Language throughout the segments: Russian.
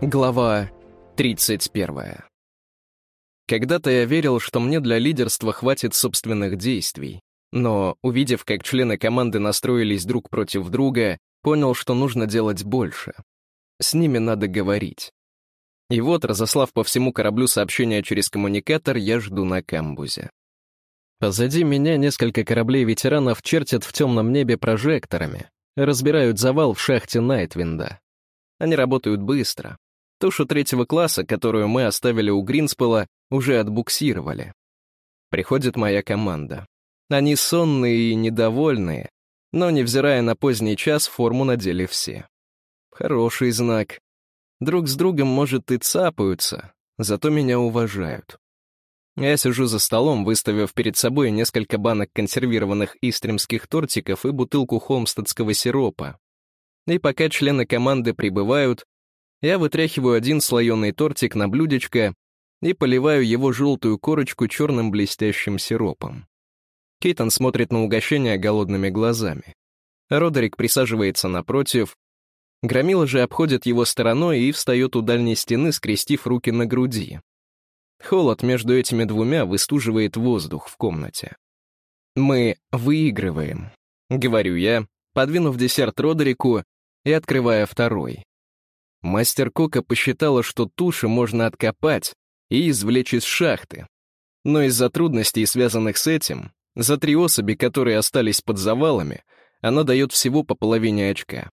Глава 31. Когда-то я верил, что мне для лидерства хватит собственных действий, но, увидев, как члены команды настроились друг против друга, понял, что нужно делать больше. С ними надо говорить. И вот, разослав по всему кораблю сообщения через коммуникатор, я жду на камбузе. Позади меня несколько кораблей ветеранов чертят в темном небе прожекторами, разбирают завал в шахте Найтвинда. Они работают быстро, Тушу третьего класса, которую мы оставили у Гринспела, уже отбуксировали. Приходит моя команда. Они сонные и недовольные, но, невзирая на поздний час, форму надели все. Хороший знак. Друг с другом, может, и цапаются, зато меня уважают. Я сижу за столом, выставив перед собой несколько банок консервированных истримских тортиков и бутылку холмстедского сиропа. И пока члены команды прибывают, я вытряхиваю один слоеный тортик на блюдечко и поливаю его желтую корочку черным блестящим сиропом. Кейтон смотрит на угощение голодными глазами. Родерик присаживается напротив. Громила же обходит его стороной и встает у дальней стены, скрестив руки на груди. Холод между этими двумя выстуживает воздух в комнате. «Мы выигрываем», — говорю я, подвинув десерт Родерику и открывая второй. Мастер Кока посчитала, что туши можно откопать и извлечь из шахты. Но из-за трудностей, связанных с этим, за три особи, которые остались под завалами, она дает всего по половине очка.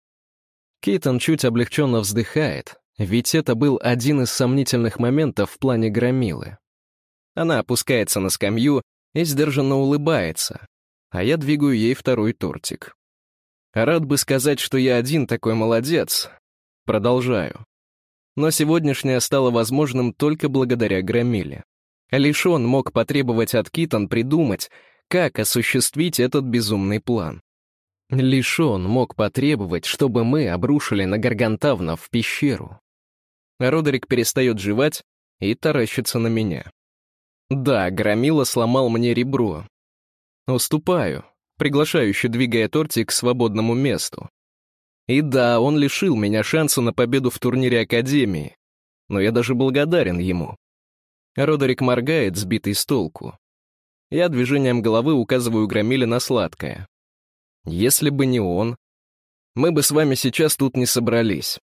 Кейтон чуть облегченно вздыхает, ведь это был один из сомнительных моментов в плане громилы. Она опускается на скамью и сдержанно улыбается, а я двигаю ей второй тортик. Рад бы сказать, что я один такой молодец, Продолжаю. Но сегодняшнее стало возможным только благодаря Громиле. Лишь он мог потребовать от Китон придумать, как осуществить этот безумный план. Лишь он мог потребовать, чтобы мы обрушили на Гаргантавна в пещеру. Родерик перестает жевать и таращится на меня. Да, Громила сломал мне ребро. Уступаю, приглашающе двигая тортик к свободному месту. И да, он лишил меня шанса на победу в турнире Академии, но я даже благодарен ему. Родерик моргает, сбитый с толку. Я движением головы указываю Громиле на сладкое. Если бы не он, мы бы с вами сейчас тут не собрались.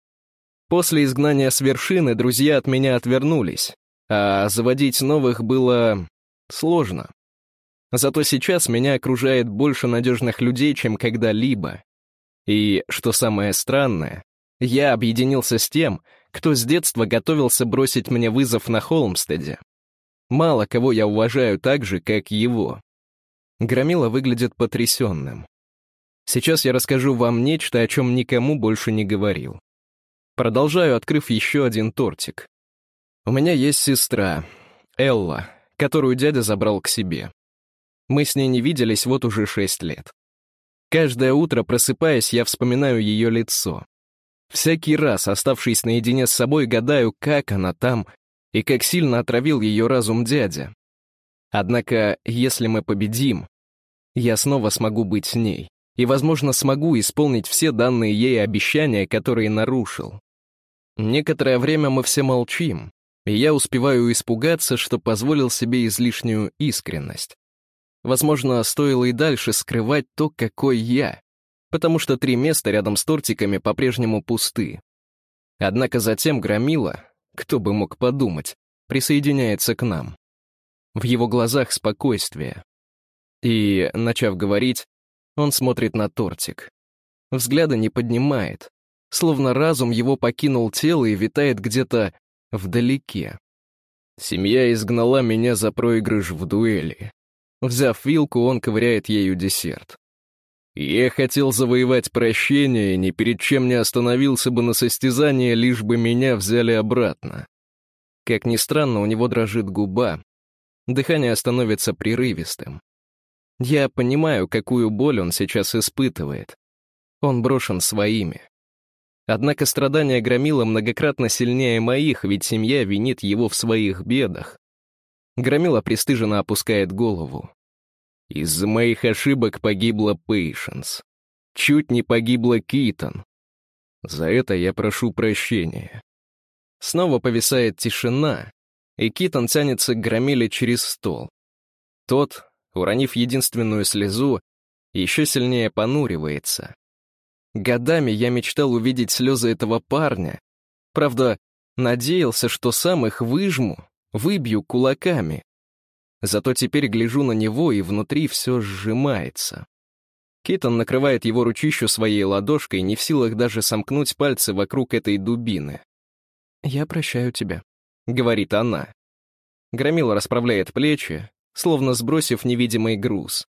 После изгнания с вершины друзья от меня отвернулись, а заводить новых было сложно. Зато сейчас меня окружает больше надежных людей, чем когда-либо. И, что самое странное, я объединился с тем, кто с детства готовился бросить мне вызов на Холмстеде. Мало кого я уважаю так же, как его. Громила выглядит потрясенным. Сейчас я расскажу вам нечто, о чем никому больше не говорил. Продолжаю, открыв еще один тортик. У меня есть сестра, Элла, которую дядя забрал к себе. Мы с ней не виделись вот уже шесть лет. Каждое утро, просыпаясь, я вспоминаю ее лицо. Всякий раз, оставшись наедине с собой, гадаю, как она там и как сильно отравил ее разум дядя. Однако, если мы победим, я снова смогу быть с ней и, возможно, смогу исполнить все данные ей обещания, которые нарушил. Некоторое время мы все молчим, и я успеваю испугаться, что позволил себе излишнюю искренность. Возможно, стоило и дальше скрывать то, какой я, потому что три места рядом с тортиками по-прежнему пусты. Однако затем Громила, кто бы мог подумать, присоединяется к нам. В его глазах спокойствие. И, начав говорить, он смотрит на тортик. Взгляда не поднимает, словно разум его покинул тело и витает где-то вдалеке. Семья изгнала меня за проигрыш в дуэли. Взяв вилку, он ковыряет ею десерт. Я хотел завоевать прощение и ни перед чем не остановился бы на состязание, лишь бы меня взяли обратно. Как ни странно, у него дрожит губа. Дыхание становится прерывистым. Я понимаю, какую боль он сейчас испытывает. Он брошен своими. Однако страдания громила многократно сильнее моих, ведь семья винит его в своих бедах. Громила пристыженно опускает голову. Из-за моих ошибок погибла Пейшенс. Чуть не погибла Китон. За это я прошу прощения. Снова повисает тишина, и Китон тянется к громиле через стол. Тот, уронив единственную слезу, еще сильнее понуривается. Годами я мечтал увидеть слезы этого парня. Правда, надеялся, что сам их выжму, выбью кулаками. Зато теперь гляжу на него, и внутри все сжимается. Китон накрывает его ручищу своей ладошкой, не в силах даже сомкнуть пальцы вокруг этой дубины. «Я прощаю тебя», — говорит она. Громила расправляет плечи, словно сбросив невидимый груз.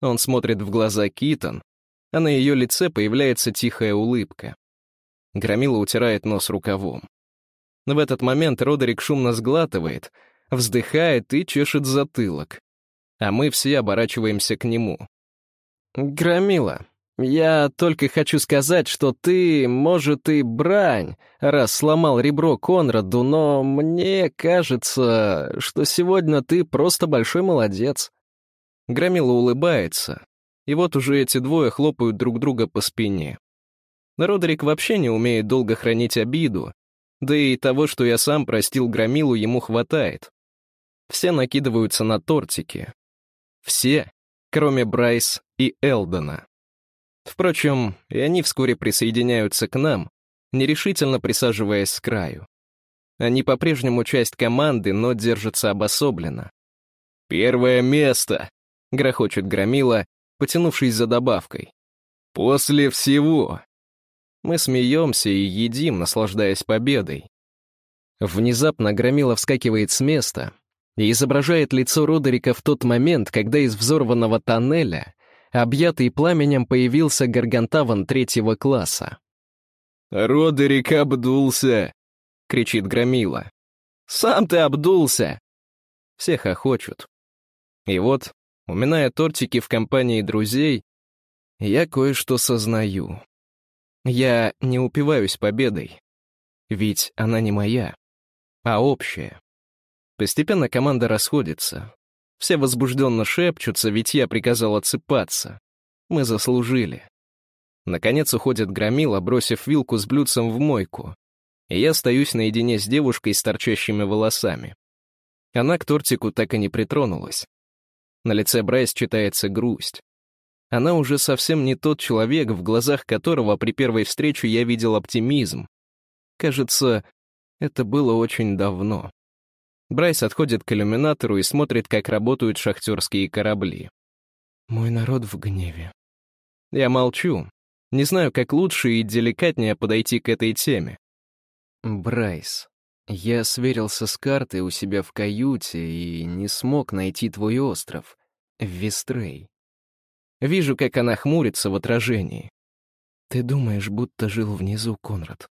Он смотрит в глаза Китон, а на ее лице появляется тихая улыбка. Громила утирает нос рукавом. В этот момент Родерик шумно сглатывает, вздыхает и чешет затылок. А мы все оборачиваемся к нему. «Громила, я только хочу сказать, что ты, может, и брань, раз сломал ребро Конраду, но мне кажется, что сегодня ты просто большой молодец». Громила улыбается, и вот уже эти двое хлопают друг друга по спине. Родерик вообще не умеет долго хранить обиду, да и того, что я сам простил Громилу, ему хватает. Все накидываются на тортики. Все, кроме Брайс и Элдона. Впрочем, и они вскоре присоединяются к нам, нерешительно присаживаясь с краю. Они по-прежнему часть команды, но держатся обособленно. «Первое место!» — грохочет Громила, потянувшись за добавкой. «После всего!» Мы смеемся и едим, наслаждаясь победой. Внезапно Громила вскакивает с места и изображает лицо Родерика в тот момент, когда из взорванного тоннеля объятый пламенем появился гаргантаван третьего класса. «Родерик обдулся!» — кричит Громила. «Сам ты обдулся!» Все хохочут. И вот, уминая тортики в компании друзей, я кое-что сознаю. Я не упиваюсь победой, ведь она не моя, а общая. Постепенно команда расходится, все возбужденно шепчутся, ведь я приказал отсыпаться. Мы заслужили. Наконец уходит громила, бросив вилку с блюдцем в мойку. И я остаюсь наедине с девушкой с торчащими волосами. Она к тортику так и не притронулась. На лице Брайс читается грусть. Она уже совсем не тот человек, в глазах которого при первой встрече я видел оптимизм. Кажется, это было очень давно. Брайс отходит к иллюминатору и смотрит, как работают шахтерские корабли. «Мой народ в гневе». Я молчу. Не знаю, как лучше и деликатнее подойти к этой теме. «Брайс, я сверился с картой у себя в каюте и не смог найти твой остров, Вестрей. Вижу, как она хмурится в отражении. Ты думаешь, будто жил внизу, Конрад.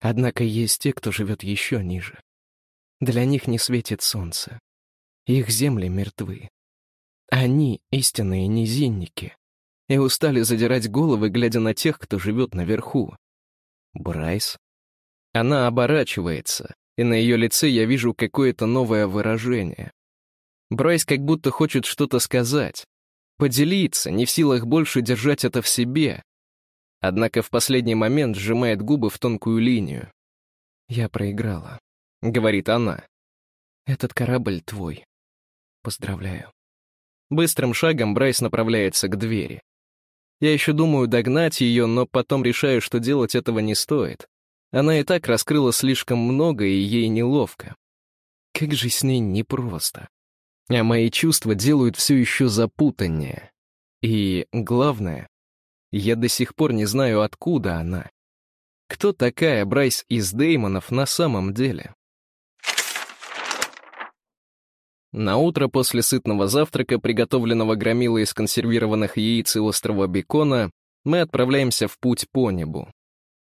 Однако есть те, кто живет еще ниже. Для них не светит солнце. Их земли мертвы. Они — истинные низинники. И устали задирать головы, глядя на тех, кто живет наверху. Брайс? Она оборачивается, и на ее лице я вижу какое-то новое выражение. Брайс как будто хочет что-то сказать, поделиться, не в силах больше держать это в себе. Однако в последний момент сжимает губы в тонкую линию. Я проиграла. — говорит она. «Этот корабль твой. Поздравляю». Быстрым шагом Брайс направляется к двери. Я еще думаю догнать ее, но потом решаю, что делать этого не стоит. Она и так раскрыла слишком много, и ей неловко. Как же с ней непросто. А мои чувства делают все еще запутаннее. И, главное, я до сих пор не знаю, откуда она. Кто такая Брайс из Деймонов на самом деле? На утро после сытного завтрака, приготовленного громилой из консервированных яиц и острого бекона, мы отправляемся в путь по небу.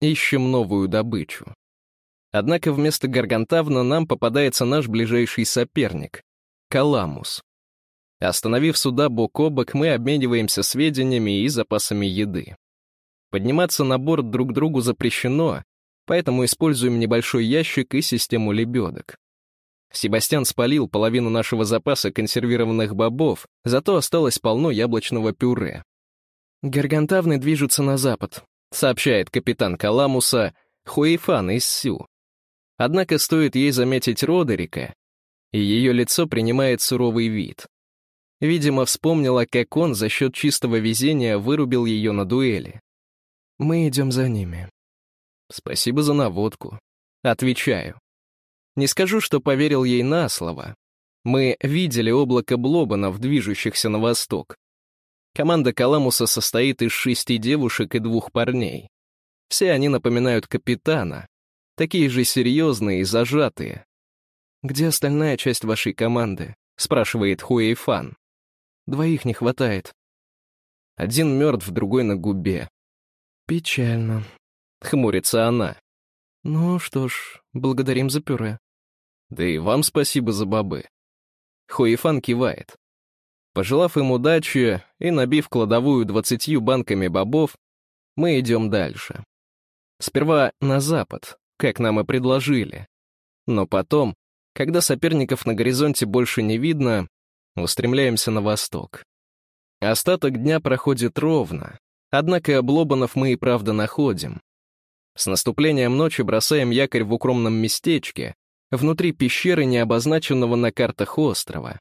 Ищем новую добычу. Однако вместо Гаргантавна нам попадается наш ближайший соперник — Каламус. Остановив суда бок о бок, мы обмениваемся сведениями и запасами еды. Подниматься на борт друг другу запрещено, поэтому используем небольшой ящик и систему лебедок. Себастьян спалил половину нашего запаса консервированных бобов, зато осталось полно яблочного пюре. «Гаргантавны движутся на запад», — сообщает капитан Каламуса Хуэйфан из Сю. Однако стоит ей заметить Родерика, и ее лицо принимает суровый вид. Видимо, вспомнила, как он за счет чистого везения вырубил ее на дуэли. «Мы идем за ними». «Спасибо за наводку». Отвечаю. Не скажу, что поверил ей на слово. Мы видели облако блобанов, движущихся на восток. Команда Каламуса состоит из шести девушек и двух парней. Все они напоминают капитана, такие же серьезные и зажатые. «Где остальная часть вашей команды?» — спрашивает Хуэй Фан. «Двоих не хватает». Один мертв, другой на губе. «Печально», — хмурится она. «Ну что ж, благодарим за пюре». «Да и вам спасибо за бобы». Хуэйфан кивает. Пожелав им удачи и набив кладовую двадцатью банками бобов, мы идем дальше. Сперва на запад, как нам и предложили. Но потом, когда соперников на горизонте больше не видно, устремляемся на восток. Остаток дня проходит ровно, однако облобанов мы и правда находим. С наступлением ночи бросаем якорь в укромном местечке, внутри пещеры, не обозначенного на картах острова.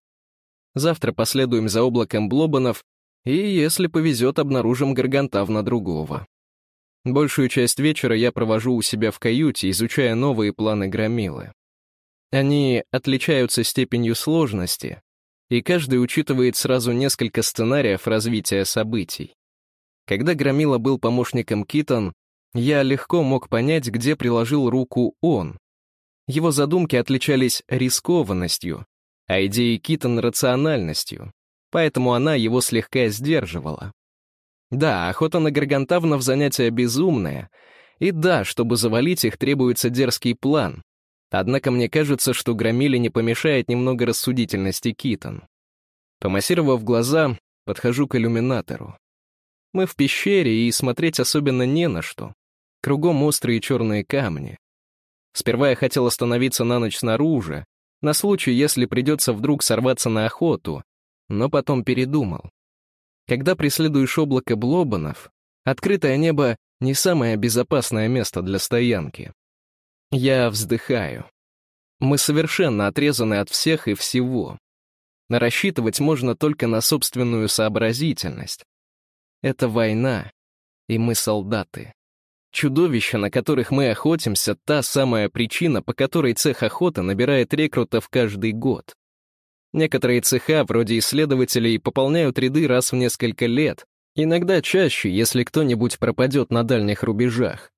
Завтра последуем за облаком блобанов и, если повезет, обнаружим Гаргантавна другого. Большую часть вечера я провожу у себя в каюте, изучая новые планы Громилы. Они отличаются степенью сложности, и каждый учитывает сразу несколько сценариев развития событий. Когда Громила был помощником Китон, я легко мог понять, где приложил руку он. Его задумки отличались рискованностью, а идеи Китон — рациональностью, поэтому она его слегка сдерживала. Да, охота на гаргантавнов занятие безумное, и да, чтобы завалить их, требуется дерзкий план. Однако мне кажется, что громиле не помешает немного рассудительности Китон. Помассировав глаза, подхожу к иллюминатору. Мы в пещере, и смотреть особенно не на что. Кругом острые черные камни. Сперва я хотел остановиться на ночь снаружи, на случай, если придется вдруг сорваться на охоту, но потом передумал. Когда преследуешь облако блобанов, открытое небо — не самое безопасное место для стоянки. Я вздыхаю. Мы совершенно отрезаны от всех и всего. Рассчитывать можно только на собственную сообразительность. Это война, и мы солдаты. Чудовища, на которых мы охотимся, та самая причина, по которой цех охоты набирает рекрутов каждый год. Некоторые цеха, вроде исследователей, пополняют ряды раз в несколько лет, иногда чаще, если кто-нибудь пропадет на дальних рубежах.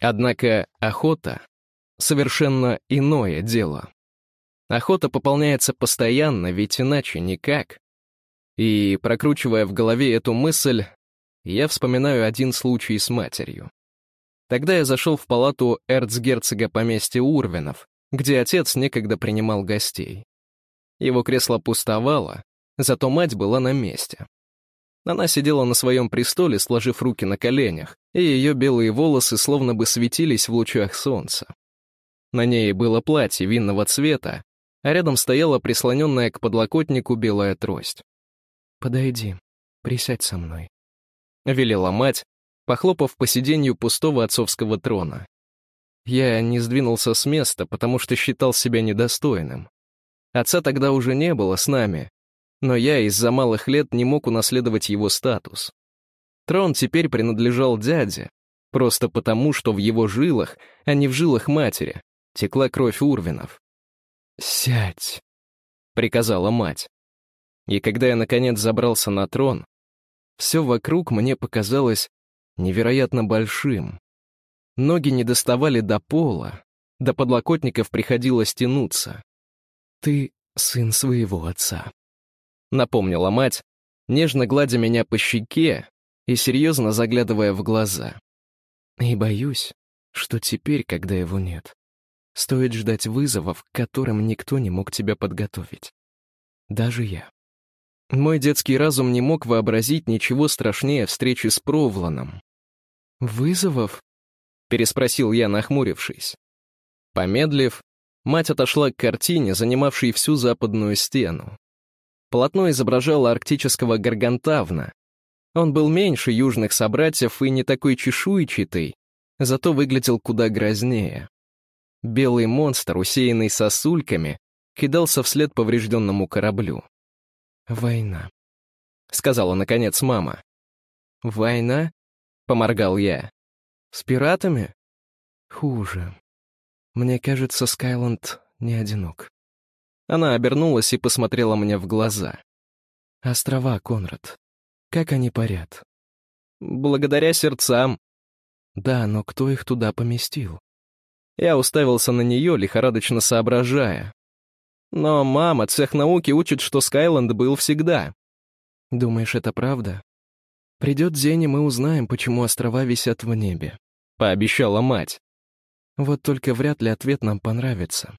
Однако охота — совершенно иное дело. Охота пополняется постоянно, ведь иначе никак. И, прокручивая в голове эту мысль, я вспоминаю один случай с матерью. Тогда я зашел в палату эрцгерцога поместья Урвинов, где отец некогда принимал гостей. Его кресло пустовало, зато мать была на месте. Она сидела на своем престоле, сложив руки на коленях, и ее белые волосы словно бы светились в лучах солнца. На ней было платье винного цвета, а рядом стояла прислоненная к подлокотнику белая трость. «Подойди, присядь со мной», — велела мать, похлопав по сиденью пустого отцовского трона. Я не сдвинулся с места, потому что считал себя недостойным. Отца тогда уже не было с нами, но я из-за малых лет не мог унаследовать его статус. Трон теперь принадлежал дяде, просто потому, что в его жилах, а не в жилах матери, текла кровь Урвинов. «Сядь», — приказала мать. И когда я, наконец, забрался на трон, все вокруг мне показалось невероятно большим. Ноги не доставали до пола, до подлокотников приходилось тянуться. «Ты сын своего отца», — напомнила мать, нежно гладя меня по щеке и серьезно заглядывая в глаза. «И боюсь, что теперь, когда его нет, стоит ждать вызовов, к которым никто не мог тебя подготовить. Даже я. Мой детский разум не мог вообразить ничего страшнее встречи с Провланом. «Вызовов?» — переспросил я, нахмурившись. Помедлив, Мать отошла к картине, занимавшей всю западную стену. Полотно изображало арктического гаргантавна. Он был меньше южных собратьев и не такой чешуйчатый, зато выглядел куда грознее. Белый монстр, усеянный сосульками, кидался вслед поврежденному кораблю. «Война», — сказала, наконец, мама. «Война?» — поморгал я. «С пиратами?» «Хуже. Мне кажется, Скайланд не одинок». Она обернулась и посмотрела мне в глаза. «Острова, Конрад. Как они парят?» «Благодаря сердцам». «Да, но кто их туда поместил?» Я уставился на нее, лихорадочно соображая. Но мама, цех науки учит, что Скайланд был всегда. Думаешь, это правда? Придет день, и мы узнаем, почему острова висят в небе. Пообещала мать. Вот только вряд ли ответ нам понравится.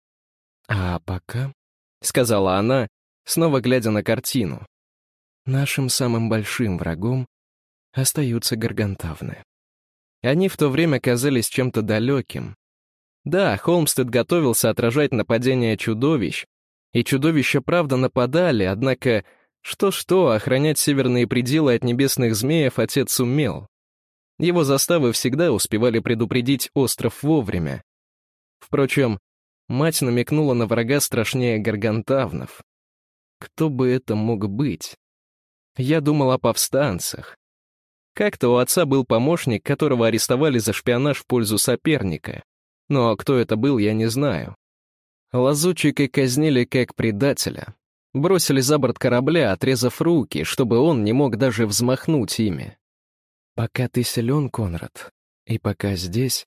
А пока, — сказала она, снова глядя на картину, нашим самым большим врагом остаются гаргантавны. Они в то время казались чем-то далеким. Да, Холмстед готовился отражать нападение чудовищ, и чудовища правда нападали, однако что-что, охранять северные пределы от небесных змеев отец сумел. Его заставы всегда успевали предупредить остров вовремя. Впрочем, мать намекнула на врага страшнее гаргантавнов. Кто бы это мог быть? Я думал о повстанцах. Как-то у отца был помощник, которого арестовали за шпионаж в пользу соперника. Но кто это был, я не знаю. Лазутчика казнили как предателя. Бросили за борт корабля, отрезав руки, чтобы он не мог даже взмахнуть ими. «Пока ты силен, Конрад, и пока здесь...»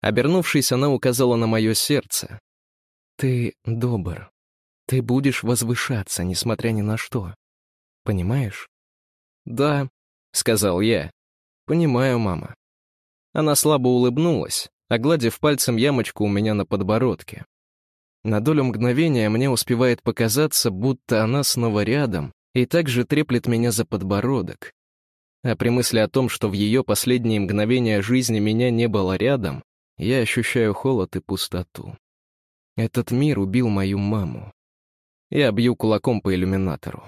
Обернувшись, она указала на мое сердце. «Ты добр. Ты будешь возвышаться, несмотря ни на что. Понимаешь?» «Да», — сказал я. «Понимаю, мама». Она слабо улыбнулась, огладив пальцем ямочку у меня на подбородке. На долю мгновения мне успевает показаться, будто она снова рядом и также треплет меня за подбородок. А при мысли о том, что в ее последние мгновения жизни меня не было рядом, я ощущаю холод и пустоту. Этот мир убил мою маму. Я бью кулаком по иллюминатору.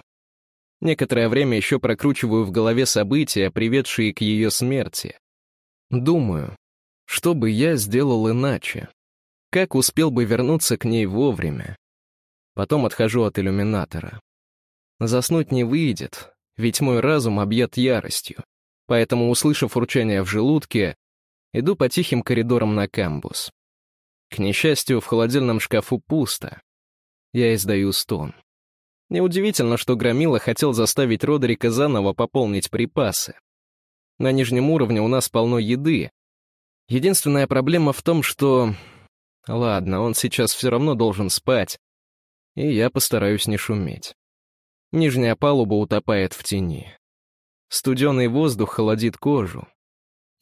Некоторое время еще прокручиваю в голове события, приведшие к ее смерти. Думаю, что бы я сделал иначе? Как успел бы вернуться к ней вовремя? Потом отхожу от иллюминатора. Заснуть не выйдет, ведь мой разум объят яростью. Поэтому, услышав урчание в желудке, иду по тихим коридорам на камбус. К несчастью, в холодильном шкафу пусто. Я издаю стон. Неудивительно, что Громила хотел заставить Родерика заново пополнить припасы. На нижнем уровне у нас полно еды. Единственная проблема в том, что Ладно, он сейчас все равно должен спать, и я постараюсь не шуметь. Нижняя палуба утопает в тени. Студеный воздух холодит кожу.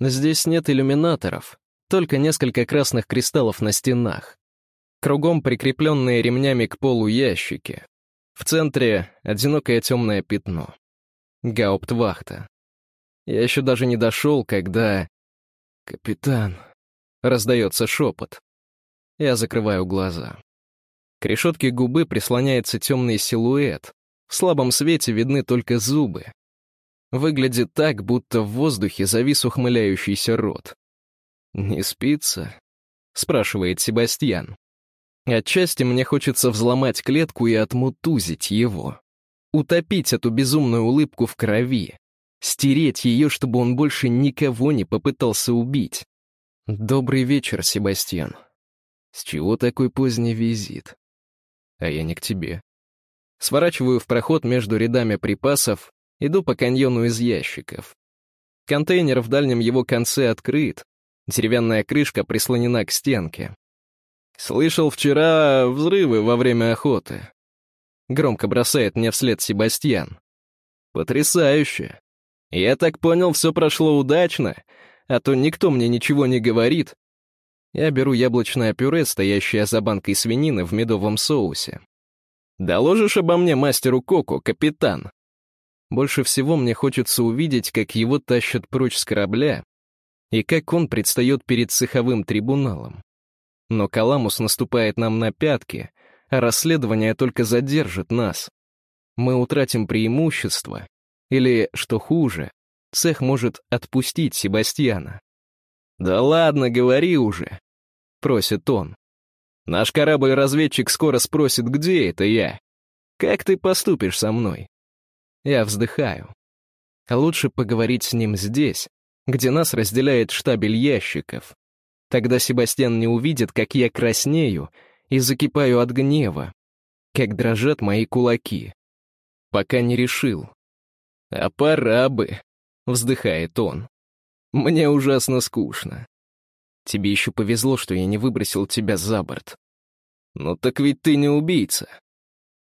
Здесь нет иллюминаторов, только несколько красных кристаллов на стенах. Кругом прикрепленные ремнями к полу ящики. В центре — одинокое темное пятно. Гауптвахта. Я еще даже не дошел, когда... «Капитан», — раздается шепот. Я закрываю глаза. К решетке губы прислоняется темный силуэт. В слабом свете видны только зубы. Выглядит так, будто в воздухе завис ухмыляющийся рот. «Не спится?» — спрашивает Себастьян. Отчасти мне хочется взломать клетку и отмутузить его. Утопить эту безумную улыбку в крови. Стереть ее, чтобы он больше никого не попытался убить. «Добрый вечер, Себастьян», с чего такой поздний визит? А я не к тебе. Сворачиваю в проход между рядами припасов, иду по каньону из ящиков. Контейнер в дальнем его конце открыт, деревянная крышка прислонена к стенке. «Слышал вчера взрывы во время охоты», — громко бросает мне вслед Себастьян. «Потрясающе. Я так понял, все прошло удачно, а то никто мне ничего не говорит, я беру яблочное пюре, стоящее за банкой свинины в медовом соусе. «Доложишь обо мне мастеру Коко, капитан?» Больше всего мне хочется увидеть, как его тащат прочь с корабля и как он предстает перед цеховым трибуналом. Но Каламус наступает нам на пятки, а расследование только задержит нас. Мы утратим преимущество, или, что хуже, цех может отпустить Себастьяна. «Да ладно, говори уже», просит он. Наш корабль-разведчик скоро спросит, где это я. Как ты поступишь со мной? Я вздыхаю. Лучше поговорить с ним здесь, где нас разделяет штабель ящиков. Тогда Себастьян не увидит, как я краснею и закипаю от гнева, как дрожат мои кулаки. Пока не решил. А пора бы, вздыхает он. Мне ужасно скучно. Тебе еще повезло, что я не выбросил тебя за борт. Ну так ведь ты не убийца.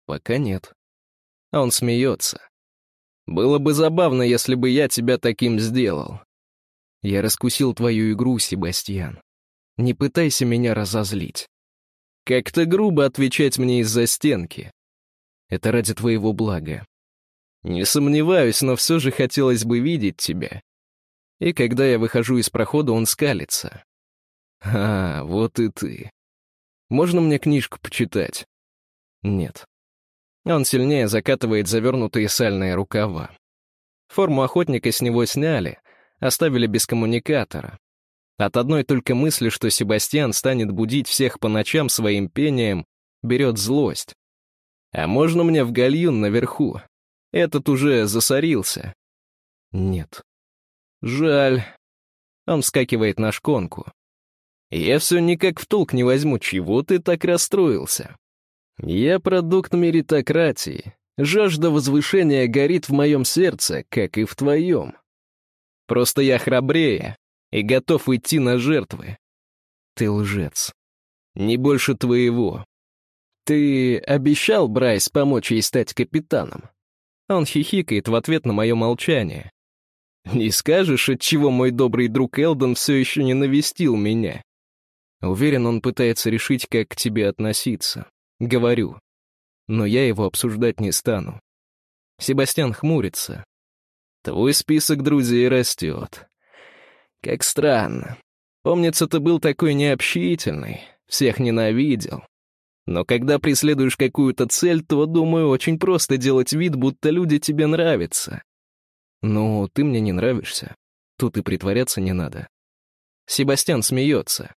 Пока нет. А он смеется. Было бы забавно, если бы я тебя таким сделал. Я раскусил твою игру, Себастьян. Не пытайся меня разозлить. Как-то грубо отвечать мне из-за стенки. Это ради твоего блага. Не сомневаюсь, но все же хотелось бы видеть тебя. И когда я выхожу из прохода, он скалится. А, вот и ты. Можно мне книжку почитать? Нет. Он сильнее закатывает завернутые сальные рукава. Форму охотника с него сняли, оставили без коммуникатора. От одной только мысли, что Себастьян станет будить всех по ночам своим пением, берет злость. А можно мне в гальюн наверху? Этот уже засорился. Нет. Жаль. Он вскакивает на шконку. Я все никак в толк не возьму, чего ты так расстроился. Я продукт меритократии. Жажда возвышения горит в моем сердце, как и в твоем. Просто я храбрее и готов идти на жертвы. Ты лжец. Не больше твоего. Ты обещал, Брайс, помочь ей стать капитаном? Он хихикает в ответ на мое молчание. Не скажешь, отчего мой добрый друг Элдон все еще не навестил меня? Уверен, он пытается решить, как к тебе относиться. Говорю. Но я его обсуждать не стану. Себастьян хмурится. Твой список друзей растет. Как странно. Помнится, ты был такой необщительный, всех ненавидел. Но когда преследуешь какую-то цель, то, думаю, очень просто делать вид, будто люди тебе нравятся. Ну, ты мне не нравишься. Тут и притворяться не надо. Себастьян смеется.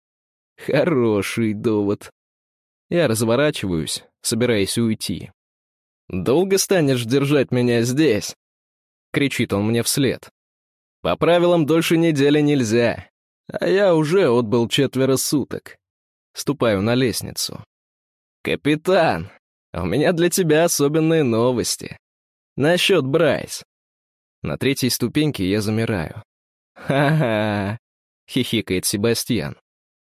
Хороший довод. Я разворачиваюсь, собираясь уйти. «Долго станешь держать меня здесь?» — кричит он мне вслед. «По правилам дольше недели нельзя, а я уже отбыл четверо суток. Ступаю на лестницу. «Капитан, у меня для тебя особенные новости. Насчет Брайс». На третьей ступеньке я замираю. «Ха-ха!» — хихикает Себастьян.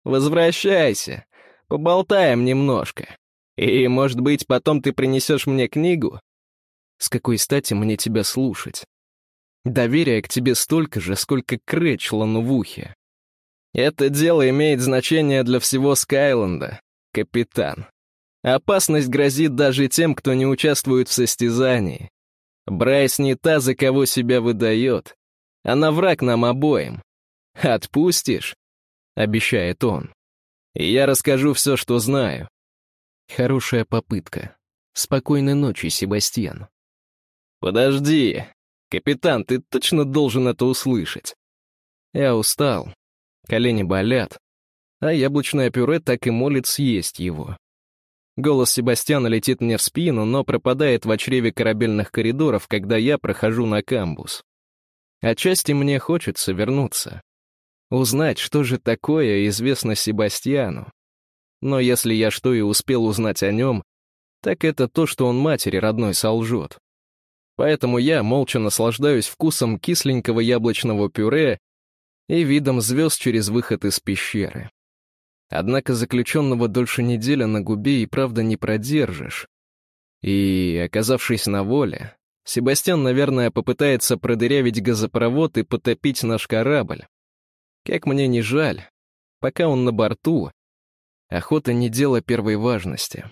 Возвращайся, поболтаем немножко. И, может быть, потом ты принесешь мне книгу? С какой стати мне тебя слушать? Доверия к тебе столько же, сколько к Рэчлану в ухе. Это дело имеет значение для всего Скайленда, капитан. Опасность грозит даже тем, кто не участвует в состязании. Брайс не та, за кого себя выдает. Она враг нам обоим. Отпустишь, обещает он. И я расскажу все, что знаю. Хорошая попытка. Спокойной ночи, Себастьян. Подожди. Капитан, ты точно должен это услышать. Я устал. Колени болят. А яблочное пюре так и молит съесть его. Голос Себастьяна летит мне в спину, но пропадает в чреве корабельных коридоров, когда я прохожу на камбус. Отчасти мне хочется вернуться. Узнать, что же такое известно Себастьяну. Но если я что и успел узнать о нем, так это то, что он матери родной солжет. Поэтому я молча наслаждаюсь вкусом кисленького яблочного пюре и видом звезд через выход из пещеры. Однако заключенного дольше недели на губе и правда не продержишь. И, оказавшись на воле, Себастьян, наверное, попытается продырявить газопровод и потопить наш корабль. Как мне не жаль, пока он на борту, охота не дело первой важности.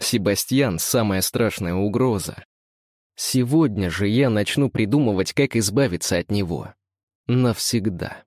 Себастьян — самая страшная угроза. Сегодня же я начну придумывать, как избавиться от него. Навсегда.